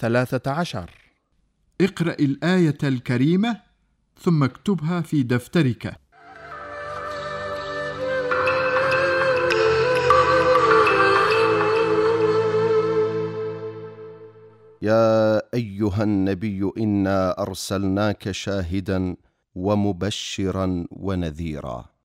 ثلاثة عشر. اقرأ الآية الكريمة ثم اكتبها في دفترك. يا أيها النبي إنا أرسلناك شاهدا ومبشرا ونذيرا.